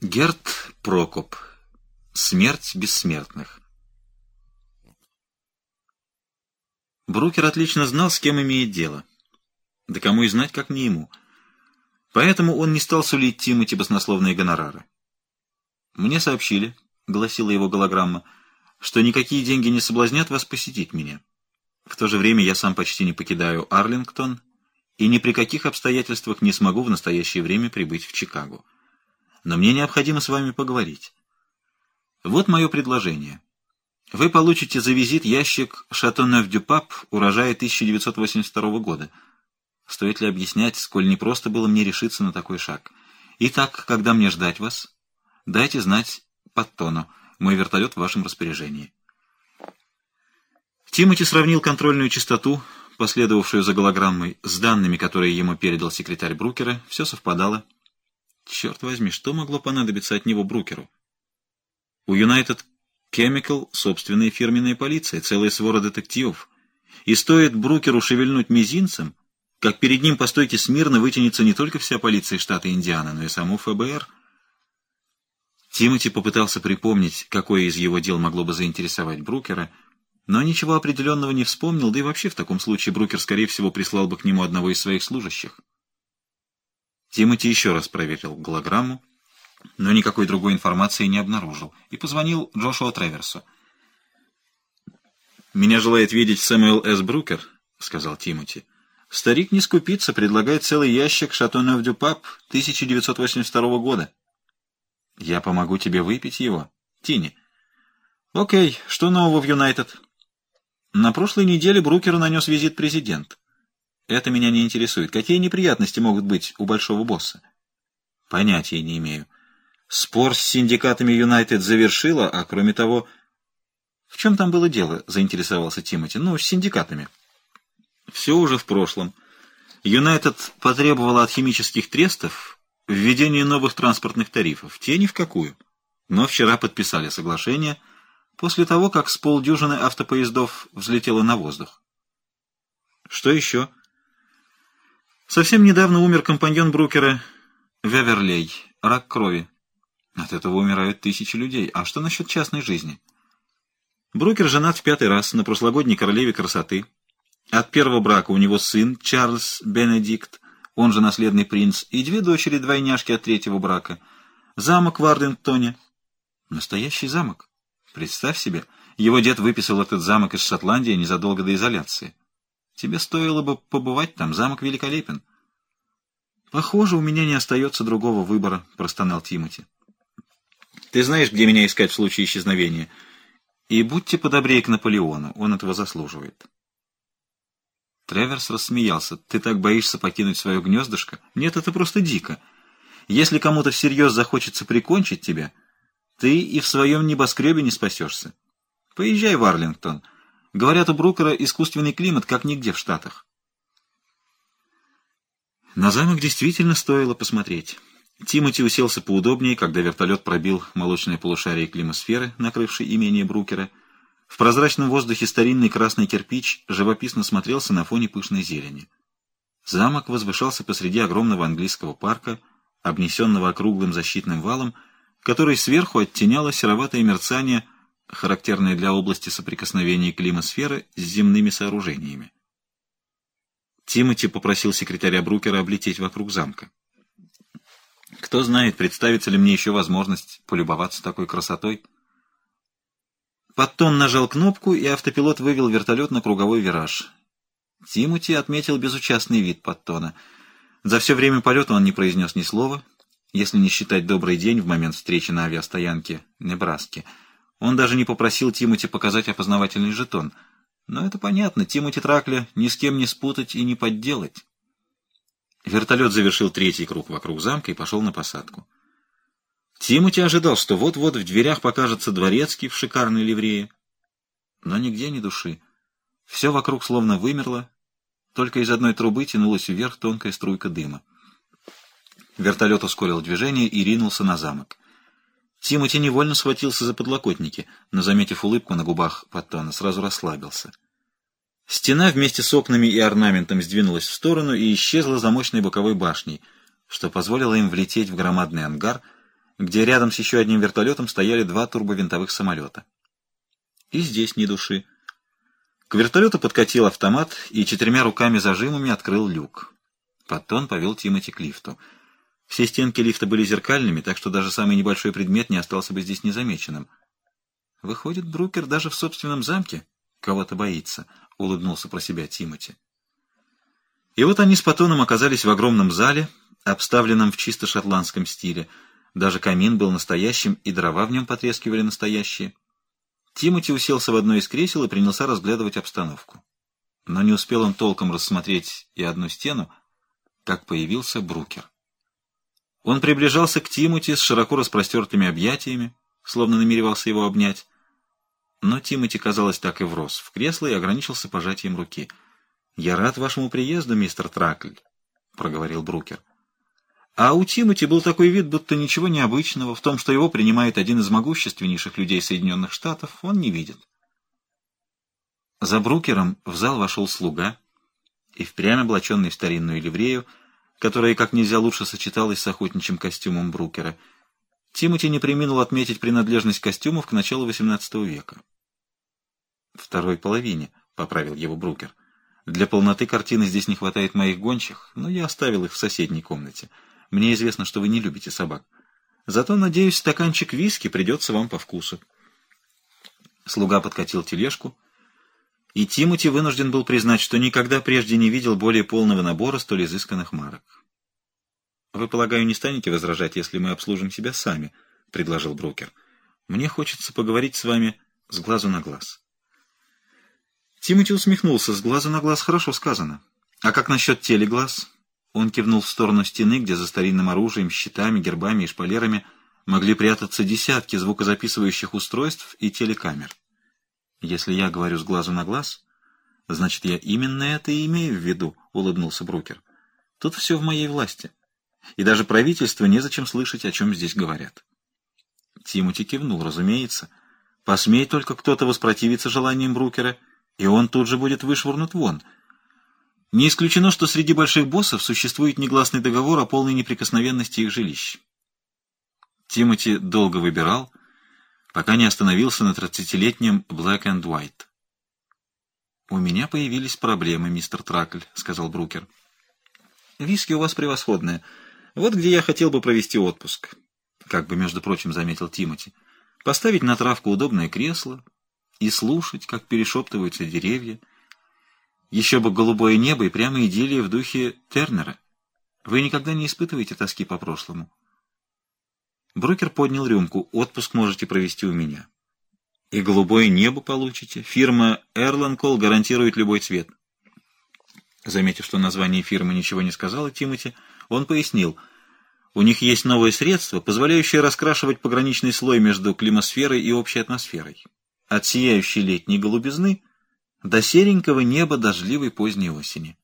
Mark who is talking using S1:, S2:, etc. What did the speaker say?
S1: Герт Прокоп. Смерть бессмертных. Брукер отлично знал, с кем имеет дело. Да кому и знать, как не ему. Поэтому он не стал сулить Тимати баснословные гонорары. «Мне сообщили», — гласила его голограмма, — «что никакие деньги не соблазнят вас посетить меня. В то же время я сам почти не покидаю Арлингтон и ни при каких обстоятельствах не смогу в настоящее время прибыть в Чикаго» но мне необходимо с вами поговорить. Вот мое предложение. Вы получите за визит ящик «Шатоннеф-дю-Пап» урожая 1982 года. Стоит ли объяснять, сколь непросто было мне решиться на такой шаг? Итак, когда мне ждать вас? Дайте знать под тону. Мой вертолет в вашем распоряжении. Тимоти сравнил контрольную частоту, последовавшую за голограммой, с данными, которые ему передал секретарь Брукера. Все совпадало. Черт возьми, что могло понадобиться от него Брукеру? У United Chemical собственная фирменная полиция, целая свора детективов. И стоит Брукеру шевельнуть мизинцем, как перед ним по стойке смирно вытянется не только вся полиция штата Индиана, но и само ФБР. Тимоти попытался припомнить, какое из его дел могло бы заинтересовать Брукера, но ничего определенного не вспомнил, да и вообще в таком случае Брукер, скорее всего, прислал бы к нему одного из своих служащих. Тимоти еще раз проверил голограмму, но никакой другой информации не обнаружил, и позвонил Джошуа Треверсу. «Меня желает видеть Сэмюэл С. Брукер», — сказал Тимоти. «Старик не скупится, предлагает целый ящик Шатонов дю Пап 1982 года». «Я помогу тебе выпить его, Тини». «Окей, что нового в Юнайтед?» На прошлой неделе Брукеру нанес визит президент. Это меня не интересует. Какие неприятности могут быть у большого босса? Понятия не имею. Спор с синдикатами Юнайтед завершила, а кроме того... В чем там было дело, заинтересовался Тимоти. Ну, с синдикатами. Все уже в прошлом. Юнайтед потребовала от химических трестов введение новых транспортных тарифов. Те ни в какую. Но вчера подписали соглашение после того, как с полдюжины автопоездов взлетело на воздух. Что еще? Совсем недавно умер компаньон Брукера Веверлей, рак крови. От этого умирают тысячи людей. А что насчет частной жизни? Брукер женат в пятый раз на прошлогодней королеве красоты. От первого брака у него сын Чарльз Бенедикт, он же наследный принц, и две дочери-двойняшки от третьего брака. Замок в Ардентоне. Настоящий замок. Представь себе, его дед выписал этот замок из Шотландии незадолго до изоляции. Тебе стоило бы побывать там, замок великолепен. Похоже, у меня не остается другого выбора, простонал Тимати. Ты знаешь, где меня искать в случае исчезновения. И будьте подобрее к Наполеону, он этого заслуживает. Треверс рассмеялся. Ты так боишься покинуть свое гнездышко? Нет, это просто дико. Если кому-то всерьез захочется прикончить тебя, ты и в своем небоскребе не спасешься. Поезжай в Арлингтон. Говорят, у Брукера искусственный климат, как нигде в Штатах. На замок действительно стоило посмотреть. Тимоти уселся поудобнее, когда вертолет пробил молочное полушарие климосферы, накрывшей имение Брукера. В прозрачном воздухе старинный красный кирпич живописно смотрелся на фоне пышной зелени. Замок возвышался посреди огромного английского парка, обнесенного округлым защитным валом, который сверху оттеняло сероватое мерцание – характерные для области соприкосновения климосферы с земными сооружениями. Тимоти попросил секретаря Брукера облететь вокруг замка. Кто знает, представится ли мне еще возможность полюбоваться такой красотой. Паттон нажал кнопку, и автопилот вывел вертолет на круговой вираж. Тимоти отметил безучастный вид Паттона. За все время полета он не произнес ни слова, если не считать добрый день в момент встречи на авиастоянке Небраски — он даже не попросил Тимоти показать опознавательный жетон. Но это понятно, Тимоти Тракля ни с кем не спутать и не подделать. Вертолет завершил третий круг вокруг замка и пошел на посадку. Тимоти ожидал, что вот-вот в дверях покажется дворецкий в шикарной ливрее. Но нигде ни души. Все вокруг словно вымерло, только из одной трубы тянулась вверх тонкая струйка дыма. Вертолет ускорил движение и ринулся на замок. Тимоти невольно схватился за подлокотники, но, заметив улыбку на губах Паттона, сразу расслабился. Стена вместе с окнами и орнаментом сдвинулась в сторону и исчезла за мощной боковой башней, что позволило им влететь в громадный ангар, где рядом с еще одним вертолетом стояли два турбовинтовых самолета. И здесь ни души. К вертолету подкатил автомат и четырьмя руками-зажимами открыл люк. Паттон повел Тимати к лифту. Все стенки лифта были зеркальными, так что даже самый небольшой предмет не остался бы здесь незамеченным. Выходит, Брукер даже в собственном замке кого-то боится, — улыбнулся про себя Тимати. И вот они с Паттоном оказались в огромном зале, обставленном в чисто шотландском стиле. Даже камин был настоящим, и дрова в нем потрескивали настоящие. Тимати уселся в одно из кресел и принялся разглядывать обстановку. Но не успел он толком рассмотреть и одну стену, как появился Брукер. Он приближался к Тимати с широко распростертыми объятиями, словно намеревался его обнять. Но Тимати, казалось, так и врос в кресло и ограничился пожатием руки. «Я рад вашему приезду, мистер Тракль», — проговорил Брукер. А у Тимати был такой вид, будто ничего необычного в том, что его принимает один из могущественнейших людей Соединенных Штатов, он не видит. За Брукером в зал вошел слуга и впрямь облаченный в старинную ливрею, которая как нельзя лучше сочеталась с охотничьим костюмом Брукера. Тимати не приминул отметить принадлежность костюмов к началу XVIII века. «Второй половине», — поправил его Брукер. «Для полноты картины здесь не хватает моих гончих, но я оставил их в соседней комнате». Мне известно, что вы не любите собак. Зато, надеюсь, стаканчик виски придется вам по вкусу. Слуга подкатил тележку, и Тимоти вынужден был признать, что никогда прежде не видел более полного набора столь изысканных марок. «Вы, полагаю, не станете возражать, если мы обслужим себя сами?» — предложил брокер. «Мне хочется поговорить с вами с глазу на глаз». Тимоти усмехнулся. «С глазу на глаз хорошо сказано. А как насчет телеглаз?» Он кивнул в сторону стены, где за старинным оружием, щитами, гербами и шпалерами могли прятаться десятки звукозаписывающих устройств и телекамер. «Если я говорю с глазу на глаз, значит, я именно это и имею в виду», — улыбнулся Брукер. «Тут все в моей власти. И даже правительство незачем слышать, о чем здесь говорят». Тимоти кивнул, разумеется. «Посмей только кто-то воспротивиться желаниям Брукера, и он тут же будет вышвырнут вон». Не исключено, что среди больших боссов существует негласный договор о полной неприкосновенности их жилищ. Тимоти долго выбирал, пока не остановился на тридцатилетнем Black and White. «У меня появились проблемы, мистер Тракль», — сказал Брукер. «Виски у вас превосходные. Вот где я хотел бы провести отпуск», — как бы, между прочим, заметил Тимоти. «Поставить на травку удобное кресло и слушать, как перешептываются деревья». Еще бы голубое небо и прямо идиллия в духе Тернера. Вы никогда не испытываете тоски по прошлому. Брокер поднял рюмку. Отпуск можете провести у меня. И голубое небо получите. Фирма Эрланкол гарантирует любой цвет. Заметив, что название фирмы ничего не сказала Тимати, он пояснил. У них есть новое средство, позволяющее раскрашивать пограничный слой между климосферой и общей атмосферой. От сияющей летней голубизны до серенького неба дождливой поздней осени.